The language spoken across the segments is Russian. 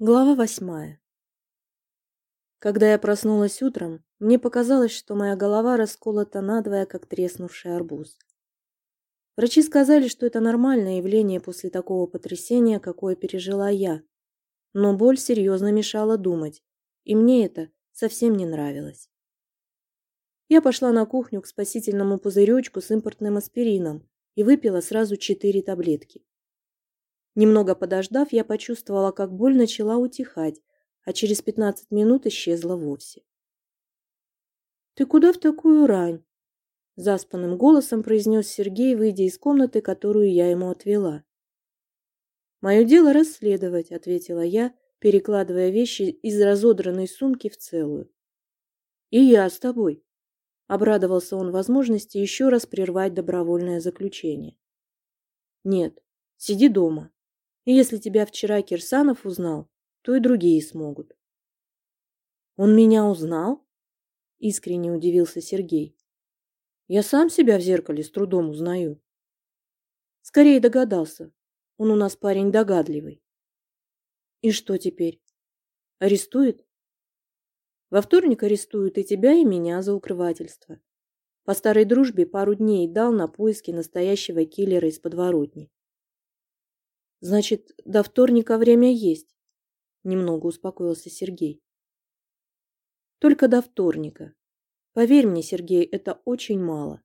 Глава восьмая. Когда я проснулась утром, мне показалось, что моя голова расколота надвое, как треснувший арбуз. Врачи сказали, что это нормальное явление после такого потрясения, какое пережила я. Но боль серьезно мешала думать, и мне это совсем не нравилось. Я пошла на кухню к спасительному пузыречку с импортным аспирином и выпила сразу четыре таблетки. Немного подождав, я почувствовала, как боль начала утихать, а через пятнадцать минут исчезла вовсе. «Ты куда в такую рань?» Заспанным голосом произнес Сергей, выйдя из комнаты, которую я ему отвела. «Мое дело расследовать», — ответила я, перекладывая вещи из разодранной сумки в целую. «И я с тобой», — обрадовался он возможности еще раз прервать добровольное заключение. «Нет, сиди дома. И если тебя вчера Кирсанов узнал, то и другие смогут. Он меня узнал? Искренне удивился Сергей. Я сам себя в зеркале с трудом узнаю. Скорее догадался. Он у нас парень догадливый. И что теперь? Арестует? Во вторник арестуют и тебя, и меня за укрывательство. По старой дружбе пару дней дал на поиски настоящего киллера из подворотни. Значит, до вторника время есть. Немного успокоился Сергей. Только до вторника. Поверь мне, Сергей, это очень мало.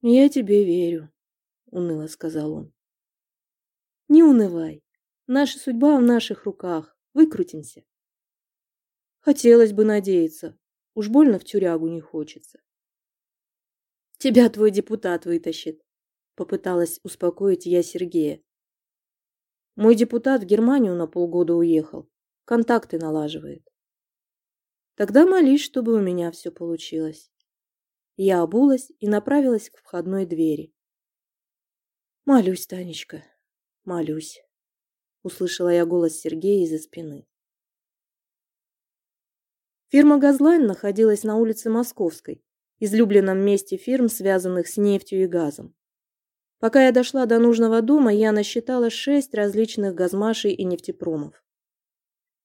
Я тебе верю, уныло сказал он. Не унывай. Наша судьба в наших руках. Выкрутимся. Хотелось бы надеяться. Уж больно в тюрягу не хочется. Тебя твой депутат вытащит, попыталась успокоить я Сергея. Мой депутат в Германию на полгода уехал. Контакты налаживает. Тогда молись, чтобы у меня все получилось. Я обулась и направилась к входной двери. Молюсь, Танечка, молюсь. Услышала я голос Сергея из-за спины. Фирма «Газлайн» находилась на улице Московской, излюбленном месте фирм, связанных с нефтью и газом. Пока я дошла до нужного дома, я насчитала шесть различных газмашей и нефтепромов.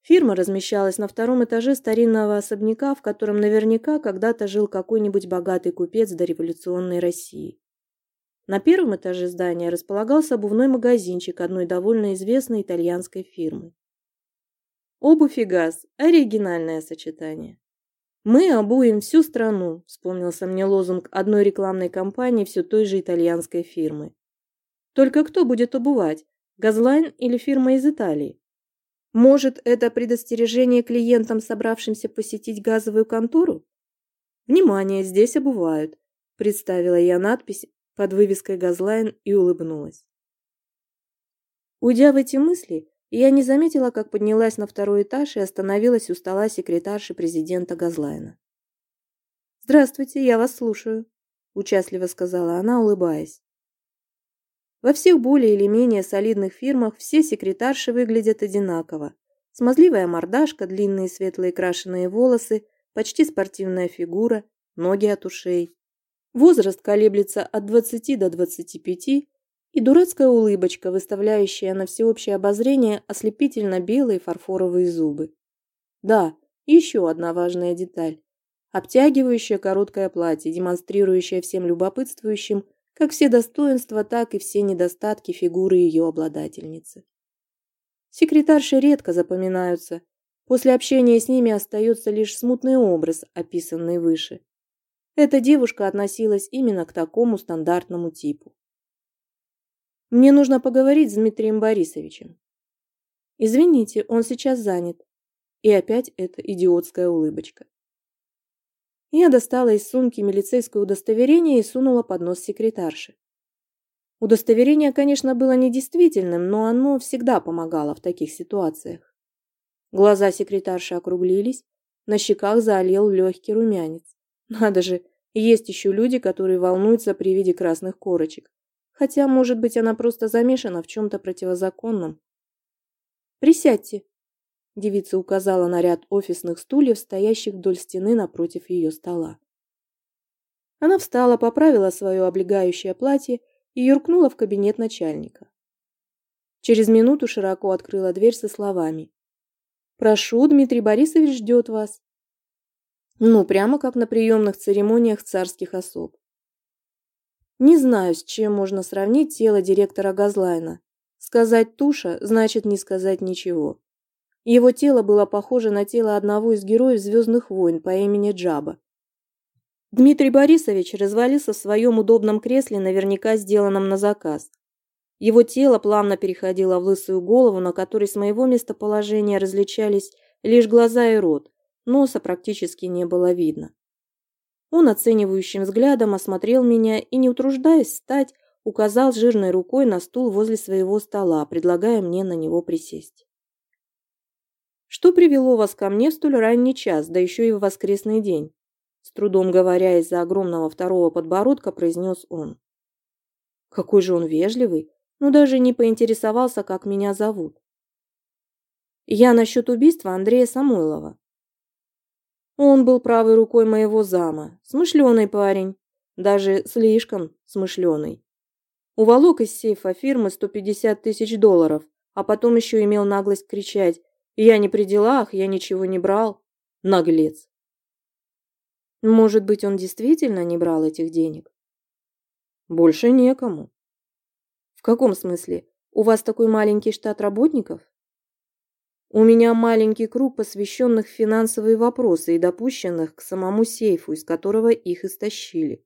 Фирма размещалась на втором этаже старинного особняка, в котором наверняка когда-то жил какой-нибудь богатый купец дореволюционной России. На первом этаже здания располагался обувной магазинчик одной довольно известной итальянской фирмы. Обувь и газ – оригинальное сочетание. «Мы обуем всю страну», – вспомнился мне лозунг одной рекламной кампании все той же итальянской фирмы. Только кто будет обувать? Газлайн или фирма из Италии? Может, это предостережение клиентам, собравшимся посетить газовую контору? Внимание, здесь обувают, представила я надпись под вывеской Газлайн и улыбнулась. Уйдя в эти мысли, я не заметила, как поднялась на второй этаж и остановилась у стола секретарши президента Газлайна. «Здравствуйте, я вас слушаю», – участливо сказала она, улыбаясь. Во всех более или менее солидных фирмах все секретарши выглядят одинаково. Смазливая мордашка, длинные светлые крашеные волосы, почти спортивная фигура, ноги от ушей. Возраст колеблется от 20 до 25, и дурацкая улыбочка, выставляющая на всеобщее обозрение ослепительно белые фарфоровые зубы. Да, еще одна важная деталь. Обтягивающее короткое платье, демонстрирующее всем любопытствующим как все достоинства, так и все недостатки фигуры ее обладательницы. Секретарши редко запоминаются. После общения с ними остается лишь смутный образ, описанный выше. Эта девушка относилась именно к такому стандартному типу. Мне нужно поговорить с Дмитрием Борисовичем. Извините, он сейчас занят. И опять эта идиотская улыбочка. Я достала из сумки милицейское удостоверение и сунула под нос секретарши. Удостоверение, конечно, было недействительным, но оно всегда помогало в таких ситуациях. Глаза секретарши округлились, на щеках залил легкий румянец. Надо же, есть еще люди, которые волнуются при виде красных корочек. Хотя, может быть, она просто замешана в чем-то противозаконном. «Присядьте», – девица указала на ряд офисных стульев, стоящих вдоль стены напротив ее стола. Она встала, поправила свое облегающее платье и юркнула в кабинет начальника. Через минуту широко открыла дверь со словами. «Прошу, Дмитрий Борисович ждет вас». Ну, прямо как на приемных церемониях царских особ. Не знаю, с чем можно сравнить тело директора Газлайна. Сказать туша значит не сказать ничего. Его тело было похоже на тело одного из героев «Звездных войн» по имени Джаба. Дмитрий Борисович развалился в своем удобном кресле, наверняка сделанном на заказ. Его тело плавно переходило в лысую голову, на которой с моего местоположения различались лишь глаза и рот, носа практически не было видно. Он оценивающим взглядом осмотрел меня и, не утруждаясь встать, указал жирной рукой на стул возле своего стола, предлагая мне на него присесть. Что привело вас ко мне в столь ранний час, да еще и в воскресный день? С трудом говоря из-за огромного второго подбородка, произнес он. Какой же он вежливый, но даже не поинтересовался, как меня зовут. Я насчет убийства Андрея Самойлова. Он был правой рукой моего зама, смышленый парень, даже слишком смышленый. Уволок из сейфа фирмы 150 тысяч долларов, а потом еще имел наглость кричать я не при делах, я ничего не брал. Наглец. Может быть, он действительно не брал этих денег? Больше некому. В каком смысле? У вас такой маленький штат работников? У меня маленький круг посвященных финансовые вопросы и допущенных к самому сейфу, из которого их истощили.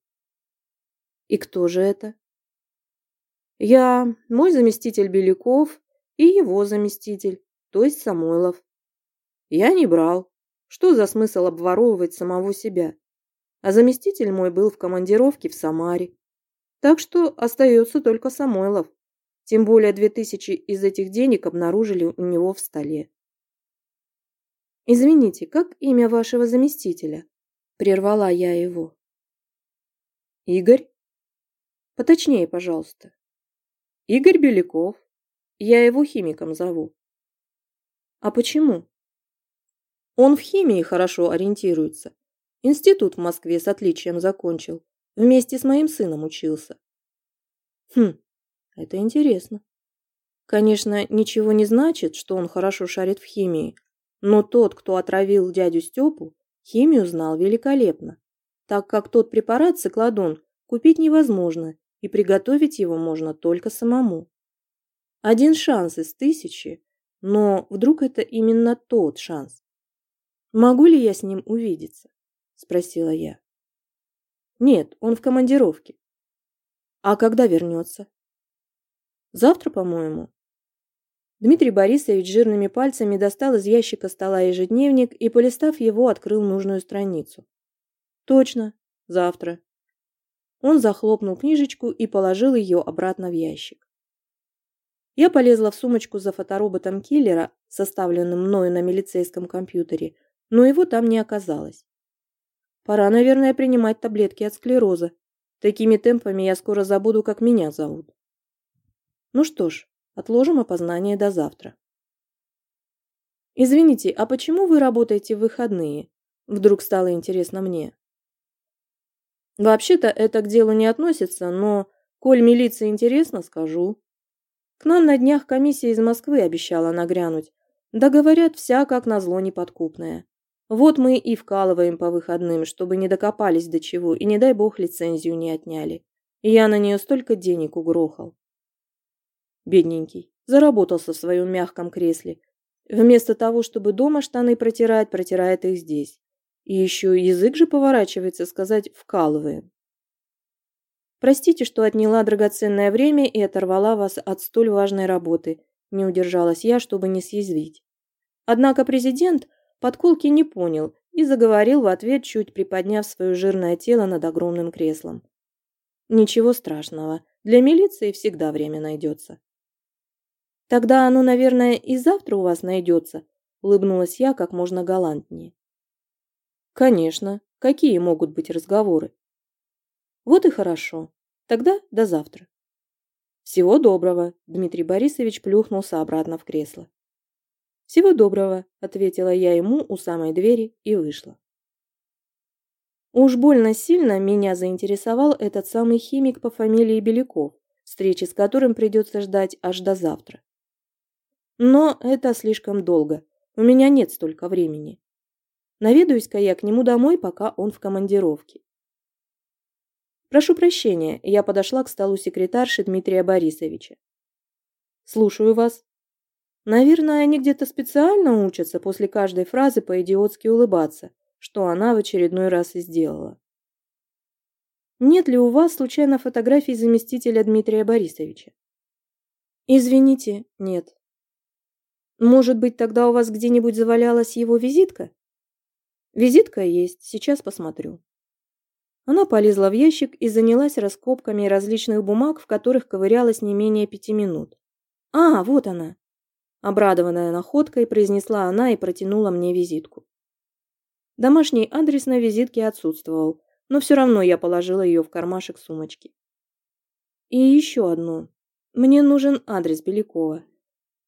И кто же это? Я, мой заместитель Беляков и его заместитель то есть Самойлов. Я не брал. Что за смысл обворовывать самого себя? А заместитель мой был в командировке в Самаре. Так что остается только Самойлов. Тем более две тысячи из этих денег обнаружили у него в столе. «Извините, как имя вашего заместителя?» Прервала я его. «Игорь?» «Поточнее, пожалуйста». «Игорь Беляков. Я его химиком зову». А почему? Он в химии хорошо ориентируется. Институт в Москве с отличием закончил. Вместе с моим сыном учился. Хм, это интересно. Конечно, ничего не значит, что он хорошо шарит в химии, но тот, кто отравил дядю Степу, химию знал великолепно, так как тот препарат циклодон купить невозможно, и приготовить его можно только самому. Один шанс из тысячи, но вдруг это именно тот шанс? Могу ли я с ним увидеться? Спросила я. Нет, он в командировке. А когда вернется? Завтра, по-моему. Дмитрий Борисович жирными пальцами достал из ящика стола ежедневник и, полистав его, открыл нужную страницу. Точно, завтра. Он захлопнул книжечку и положил ее обратно в ящик. Я полезла в сумочку за фотороботом киллера, составленным мною на милицейском компьютере, но его там не оказалось. Пора, наверное, принимать таблетки от склероза. Такими темпами я скоро забуду, как меня зовут. Ну что ж, отложим опознание до завтра. Извините, а почему вы работаете в выходные? Вдруг стало интересно мне. Вообще-то это к делу не относится, но, коль милиции интересно, скажу. К нам на днях комиссия из Москвы обещала нагрянуть. Да говорят, вся как назло неподкупная. Вот мы и вкалываем по выходным, чтобы не докопались до чего и, не дай бог, лицензию не отняли. Я на нее столько денег угрохал. Бедненький, заработался в своем мягком кресле. Вместо того, чтобы дома штаны протирать, протирает их здесь. И еще язык же поворачивается сказать «вкалываем». Простите, что отняла драгоценное время и оторвала вас от столь важной работы. Не удержалась я, чтобы не съязвить. Однако президент подколки не понял и заговорил в ответ, чуть приподняв свое жирное тело над огромным креслом. Ничего страшного, для милиции всегда время найдется. Тогда оно, наверное, и завтра у вас найдется, улыбнулась я как можно галантнее. Конечно, какие могут быть разговоры? Вот и хорошо. Тогда до завтра. Всего доброго, Дмитрий Борисович плюхнулся обратно в кресло. Всего доброго, ответила я ему у самой двери и вышла. Уж больно сильно меня заинтересовал этот самый химик по фамилии Беляков, встречи с которым придется ждать аж до завтра. Но это слишком долго. У меня нет столько времени. Наведаюсь-ка я к нему домой, пока он в командировке. Прошу прощения, я подошла к столу секретарши Дмитрия Борисовича. Слушаю вас. Наверное, они где-то специально учатся после каждой фразы по-идиотски улыбаться, что она в очередной раз и сделала. Нет ли у вас случайно фотографий заместителя Дмитрия Борисовича? Извините, нет. Может быть, тогда у вас где-нибудь завалялась его визитка? Визитка есть, сейчас посмотрю. Она полезла в ящик и занялась раскопками различных бумаг, в которых ковырялась не менее пяти минут. «А, вот она!» Обрадованная находкой, произнесла она и протянула мне визитку. Домашний адрес на визитке отсутствовал, но все равно я положила ее в кармашек сумочки. И еще одно. Мне нужен адрес Белякова.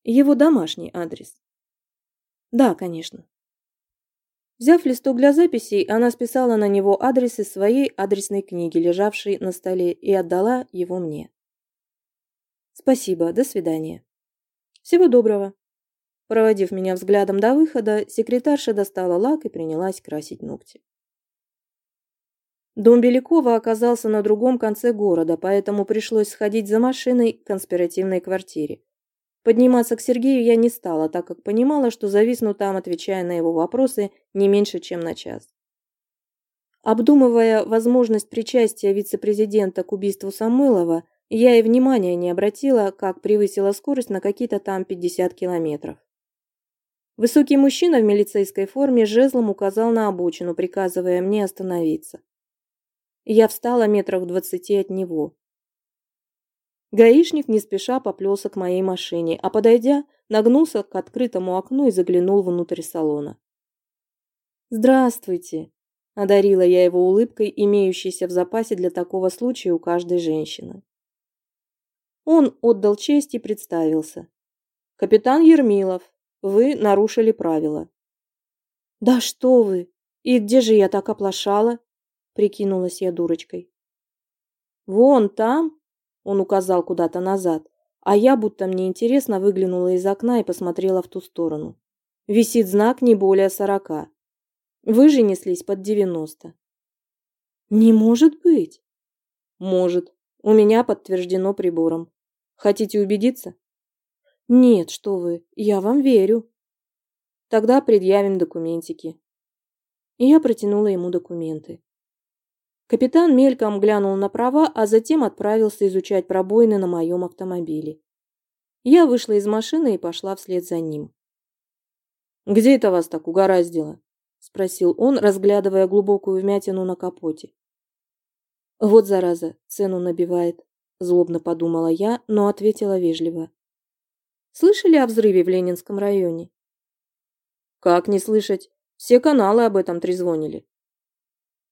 Его домашний адрес. Да, конечно. Взяв листок для записей, она списала на него адрес из своей адресной книги, лежавшей на столе, и отдала его мне. Спасибо, до свидания. Всего доброго. Проводив меня взглядом до выхода, секретарша достала лак и принялась красить ногти. Дом Белякова оказался на другом конце города, поэтому пришлось сходить за машиной к конспиративной квартире. Подниматься к Сергею я не стала, так как понимала, что зависну там, отвечая на его вопросы, не меньше, чем на час. Обдумывая возможность причастия вице-президента к убийству Самылова, я и внимания не обратила, как превысила скорость на какие-то там 50 километров. Высокий мужчина в милицейской форме жезлом указал на обочину, приказывая мне остановиться. Я встала метрах в двадцати от него. Гаишник не спеша поплелся к моей машине, а подойдя, нагнулся к открытому окну и заглянул внутрь салона. «Здравствуйте!» – одарила я его улыбкой, имеющейся в запасе для такого случая у каждой женщины. Он отдал честь и представился. «Капитан Ермилов, вы нарушили правила». «Да что вы! И где же я так оплошала?» – прикинулась я дурочкой. «Вон там!» Он указал куда-то назад, а я, будто мне интересно, выглянула из окна и посмотрела в ту сторону. Висит знак не более сорока. Вы же неслись под девяносто. Не может быть. Может. У меня подтверждено прибором. Хотите убедиться? Нет, что вы, я вам верю. Тогда предъявим документики. И я протянула ему документы. Капитан мельком глянул на права, а затем отправился изучать пробоины на моем автомобиле. Я вышла из машины и пошла вслед за ним. «Где это вас так угораздило?» – спросил он, разглядывая глубокую вмятину на капоте. «Вот зараза, цену набивает», – злобно подумала я, но ответила вежливо. «Слышали о взрыве в Ленинском районе?» «Как не слышать? Все каналы об этом трезвонили.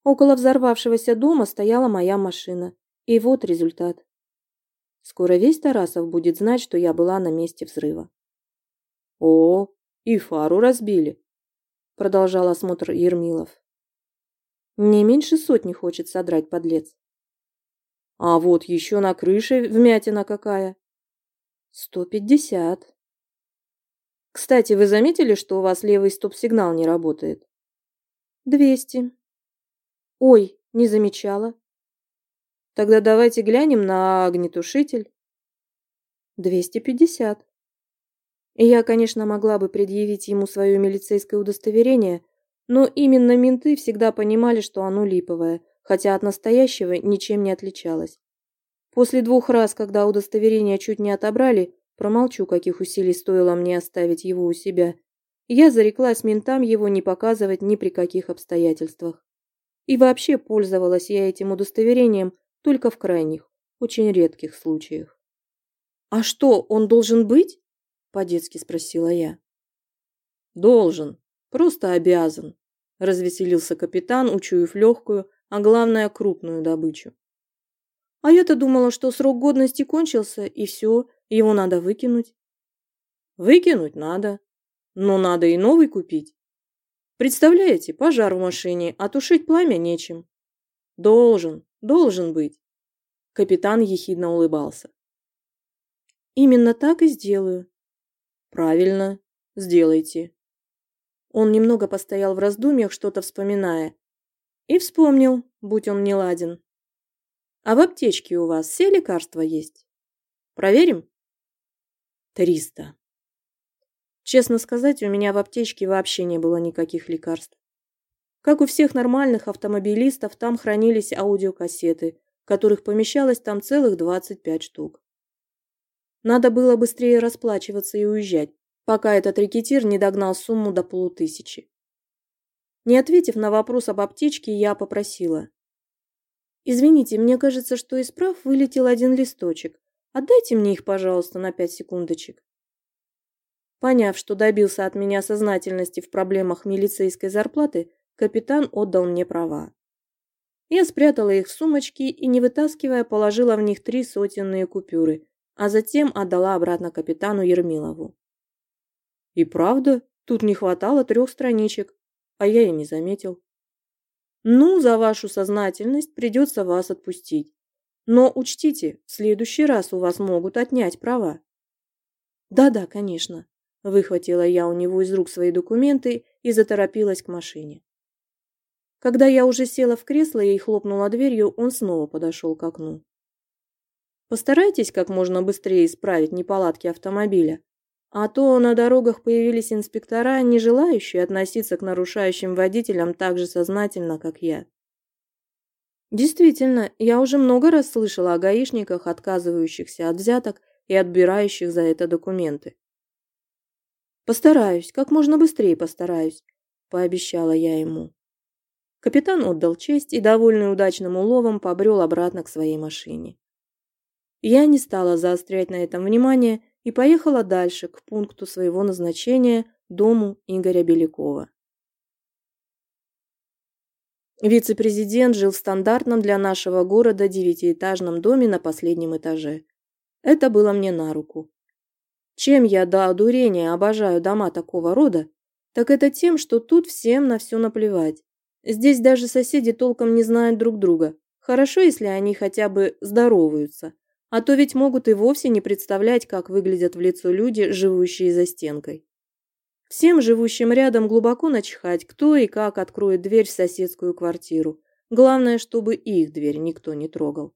Около взорвавшегося дома стояла моя машина. И вот результат. Скоро весь Тарасов будет знать, что я была на месте взрыва. «О, и фару разбили», — продолжал осмотр Ермилов. «Не меньше сотни хочет содрать подлец». «А вот еще на крыше вмятина какая?» «Сто пятьдесят». «Кстати, вы заметили, что у вас левый стоп-сигнал не работает?» «Двести». Ой, не замечала. Тогда давайте глянем на огнетушитель. 250. И я, конечно, могла бы предъявить ему свое милицейское удостоверение, но именно менты всегда понимали, что оно липовое, хотя от настоящего ничем не отличалось. После двух раз, когда удостоверение чуть не отобрали, промолчу, каких усилий стоило мне оставить его у себя, я зареклась ментам его не показывать ни при каких обстоятельствах. И вообще пользовалась я этим удостоверением только в крайних, очень редких случаях. «А что, он должен быть?» – по-детски спросила я. «Должен. Просто обязан», – развеселился капитан, учуяв легкую, а главное, крупную добычу. «А я-то думала, что срок годности кончился, и все, его надо выкинуть». «Выкинуть надо, но надо и новый купить. Представляете, пожар в машине, а тушить пламя нечем. Должен, должен быть. Капитан ехидно улыбался. Именно так и сделаю. Правильно. Сделайте. Он немного постоял в раздумьях, что-то вспоминая. И вспомнил, будь он не ладен. А в аптечке у вас все лекарства есть? Проверим? Триста. Честно сказать, у меня в аптечке вообще не было никаких лекарств. Как у всех нормальных автомобилистов, там хранились аудиокассеты, которых помещалось там целых 25 штук. Надо было быстрее расплачиваться и уезжать, пока этот рекетир не догнал сумму до полутысячи. Не ответив на вопрос об аптечке, я попросила. «Извините, мне кажется, что из прав вылетел один листочек. Отдайте мне их, пожалуйста, на пять секундочек». Поняв, что добился от меня сознательности в проблемах милицейской зарплаты, капитан отдал мне права. Я спрятала их в сумочки и, не вытаскивая, положила в них три сотенные купюры, а затем отдала обратно капитану Ермилову. И правда, тут не хватало трех страничек, а я и не заметил. Ну, за вашу сознательность придется вас отпустить. Но учтите, в следующий раз у вас могут отнять права. Да-да, конечно. Выхватила я у него из рук свои документы и заторопилась к машине. Когда я уже села в кресло и хлопнула дверью, он снова подошел к окну. Постарайтесь как можно быстрее исправить неполадки автомобиля, а то на дорогах появились инспектора, не желающие относиться к нарушающим водителям так же сознательно, как я. Действительно, я уже много раз слышала о гаишниках, отказывающихся от взяток и отбирающих за это документы. «Постараюсь, как можно быстрее постараюсь», – пообещала я ему. Капитан отдал честь и, довольный удачным уловом, побрел обратно к своей машине. Я не стала заострять на этом внимание и поехала дальше, к пункту своего назначения, дому Игоря Белякова. Вице-президент жил в стандартном для нашего города девятиэтажном доме на последнем этаже. Это было мне на руку. Чем я до одурения обожаю дома такого рода, так это тем, что тут всем на все наплевать. Здесь даже соседи толком не знают друг друга. Хорошо, если они хотя бы здороваются. А то ведь могут и вовсе не представлять, как выглядят в лицо люди, живущие за стенкой. Всем живущим рядом глубоко начхать, кто и как откроет дверь в соседскую квартиру. Главное, чтобы их дверь никто не трогал.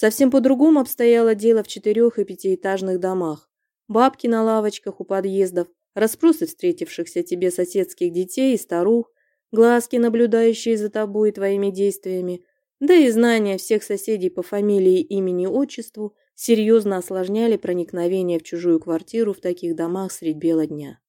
Совсем по-другому обстояло дело в четырех- и пятиэтажных домах. Бабки на лавочках у подъездов, расспросы встретившихся тебе соседских детей и старух, глазки, наблюдающие за тобой и твоими действиями, да и знания всех соседей по фамилии, имени, отчеству серьезно осложняли проникновение в чужую квартиру в таких домах средь бела дня.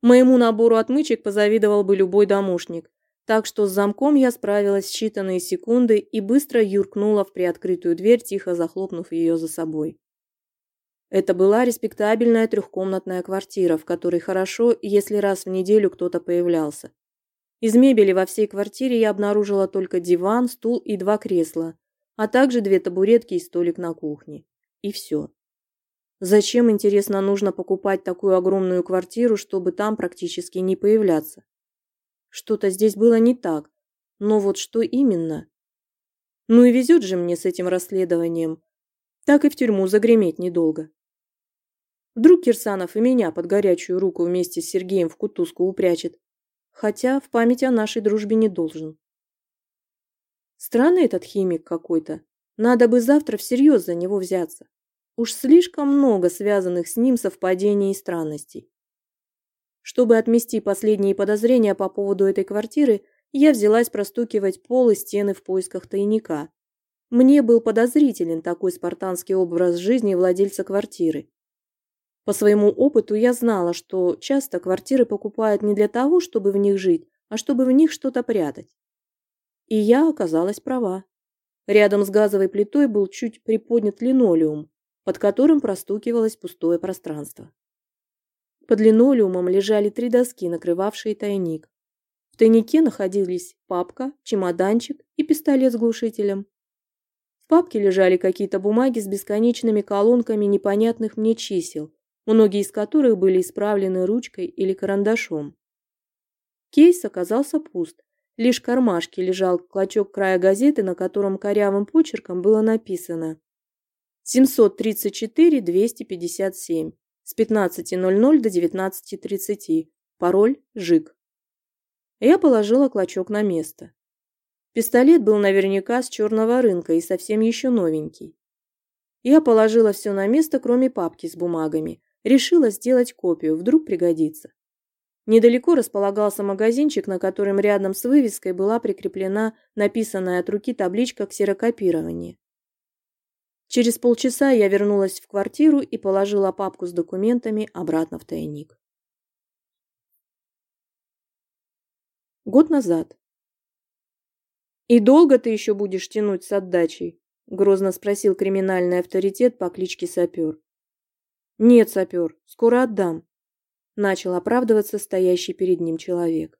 Моему набору отмычек позавидовал бы любой домушник, так что с замком я справилась в считанные секунды и быстро юркнула в приоткрытую дверь, тихо захлопнув ее за собой. Это была респектабельная трехкомнатная квартира, в которой хорошо, если раз в неделю кто-то появлялся. Из мебели во всей квартире я обнаружила только диван, стул и два кресла, а также две табуретки и столик на кухне. И все. Зачем, интересно, нужно покупать такую огромную квартиру, чтобы там практически не появляться? Что-то здесь было не так. Но вот что именно? Ну и везет же мне с этим расследованием. Так и в тюрьму загреметь недолго. Вдруг Кирсанов и меня под горячую руку вместе с Сергеем в кутузку упрячет хотя в память о нашей дружбе не должен. Странный этот химик какой-то. Надо бы завтра всерьез за него взяться. Уж слишком много связанных с ним совпадений и странностей. Чтобы отмести последние подозрения по поводу этой квартиры, я взялась простукивать пол и стены в поисках тайника. Мне был подозрителен такой спартанский образ жизни владельца квартиры. По своему опыту я знала, что часто квартиры покупают не для того, чтобы в них жить, а чтобы в них что-то прятать. И я оказалась права. Рядом с газовой плитой был чуть приподнят линолеум, под которым простукивалось пустое пространство. Под линолеумом лежали три доски, накрывавшие тайник. В тайнике находились папка, чемоданчик и пистолет с глушителем. В папке лежали какие-то бумаги с бесконечными колонками непонятных мне чисел, многие из которых были исправлены ручкой или карандашом. Кейс оказался пуст. Лишь кармашке лежал клочок края газеты, на котором корявым почерком было написано 734-257. С 15.00 до 19.30. Пароль «Жик». Я положила клочок на место. Пистолет был наверняка с черного рынка и совсем еще новенький. Я положила все на место, кроме папки с бумагами. Решила сделать копию, вдруг пригодится. Недалеко располагался магазинчик, на котором рядом с вывеской была прикреплена написанная от руки табличка ксерокопирования. Через полчаса я вернулась в квартиру и положила папку с документами обратно в тайник. Год назад. «И долго ты еще будешь тянуть с отдачей?» – грозно спросил криминальный авторитет по кличке Сапер. «Нет, Сапер, скоро отдам», – начал оправдываться стоящий перед ним человек.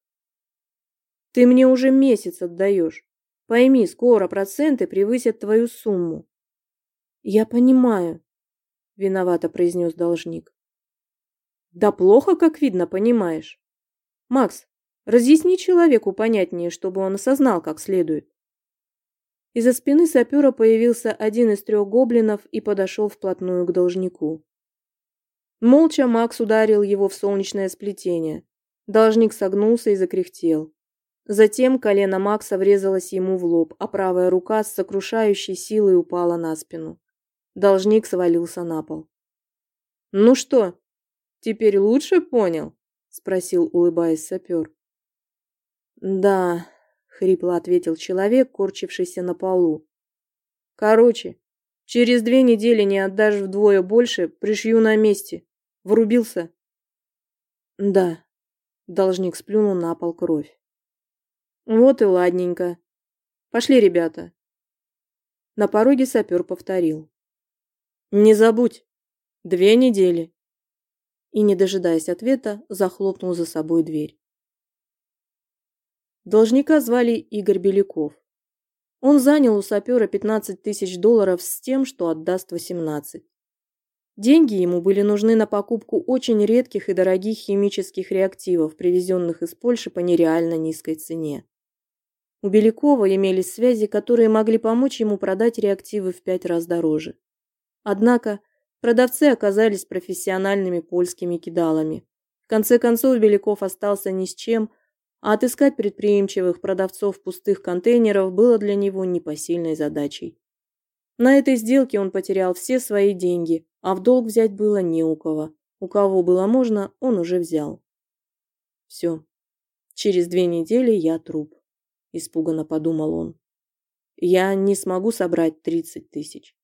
«Ты мне уже месяц отдаешь. Пойми, скоро проценты превысят твою сумму». «Я понимаю», – виновато произнес должник. «Да плохо, как видно, понимаешь. Макс, Разъясни человеку понятнее, чтобы он осознал как следует. Из-за спины сапера появился один из трех гоблинов и подошел вплотную к должнику. Молча Макс ударил его в солнечное сплетение. Должник согнулся и закряхтел. Затем колено Макса врезалось ему в лоб, а правая рука с сокрушающей силой упала на спину. Должник свалился на пол. «Ну что, теперь лучше понял?» – спросил, улыбаясь сапер. «Да», — хрипло ответил человек, корчившийся на полу. «Короче, через две недели не отдашь вдвое больше, пришью на месте. Врубился?» «Да», — должник сплюнул на пол кровь. «Вот и ладненько. Пошли, ребята». На пороге сапер повторил. «Не забудь, две недели». И, не дожидаясь ответа, захлопнул за собой дверь. Должника звали Игорь Беляков. Он занял у сапера 15 тысяч долларов с тем, что отдаст 18. Деньги ему были нужны на покупку очень редких и дорогих химических реактивов, привезенных из Польши по нереально низкой цене. У Белякова имелись связи, которые могли помочь ему продать реактивы в пять раз дороже. Однако продавцы оказались профессиональными польскими кидалами. В конце концов Беляков остался ни с чем, а отыскать предприимчивых продавцов пустых контейнеров было для него непосильной задачей. На этой сделке он потерял все свои деньги, а в долг взять было не у кого. У кого было можно, он уже взял. Все. Через две недели я труп, испуганно подумал он. Я не смогу собрать тридцать тысяч.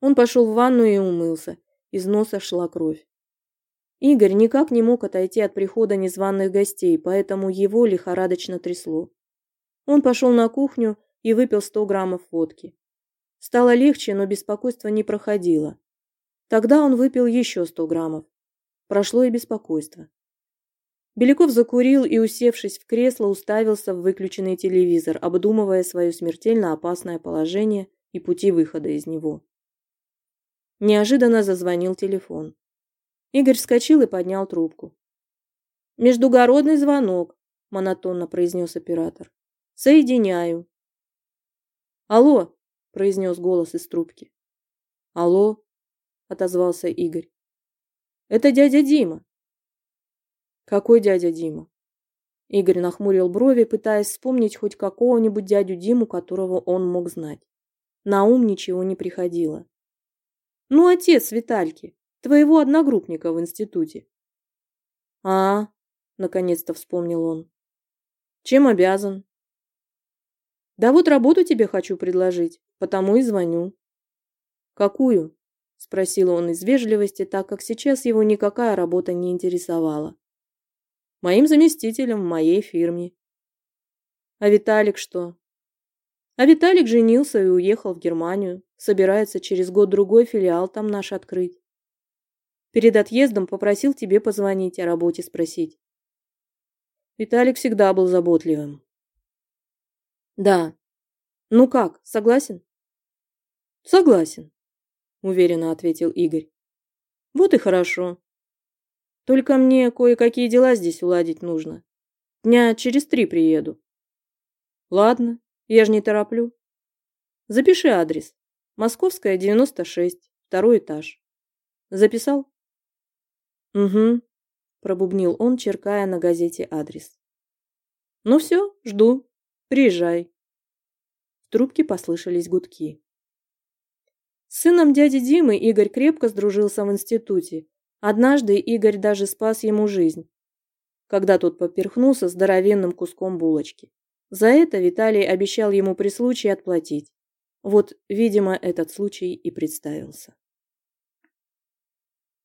Он пошел в ванну и умылся. Из носа шла кровь. Игорь никак не мог отойти от прихода незваных гостей, поэтому его лихорадочно трясло. Он пошел на кухню и выпил 100 граммов водки. Стало легче, но беспокойство не проходило. Тогда он выпил еще 100 граммов. Прошло и беспокойство. Беляков закурил и, усевшись в кресло, уставился в выключенный телевизор, обдумывая свое смертельно опасное положение и пути выхода из него. Неожиданно зазвонил телефон. Игорь вскочил и поднял трубку. «Междугородный звонок», – монотонно произнес оператор. «Соединяю». «Алло», – произнес голос из трубки. «Алло», – отозвался Игорь. «Это дядя Дима». «Какой дядя Дима?» Игорь нахмурил брови, пытаясь вспомнить хоть какого-нибудь дядю Диму, которого он мог знать. На ум ничего не приходило. «Ну, отец Витальки», Твоего одногруппника в институте. А, наконец-то вспомнил он. Чем обязан? Да вот работу тебе хочу предложить, потому и звоню. Какую? Спросил он из вежливости, так как сейчас его никакая работа не интересовала. Моим заместителем в моей фирме. А Виталик что? А Виталик женился и уехал в Германию. Собирается через год-другой филиал там наш открыть. Перед отъездом попросил тебе позвонить, о работе спросить. Виталик всегда был заботливым. Да. Ну как, согласен? Согласен, уверенно ответил Игорь. Вот и хорошо. Только мне кое-какие дела здесь уладить нужно. Дня через три приеду. Ладно, я же не тороплю. Запиши адрес. Московская, 96, второй этаж. Записал? «Угу», – пробубнил он, черкая на газете адрес. «Ну все, жду. Приезжай». В трубке послышались гудки. С сыном дяди Димы Игорь крепко сдружился в институте. Однажды Игорь даже спас ему жизнь, когда тот поперхнулся здоровенным куском булочки. За это Виталий обещал ему при случае отплатить. Вот, видимо, этот случай и представился.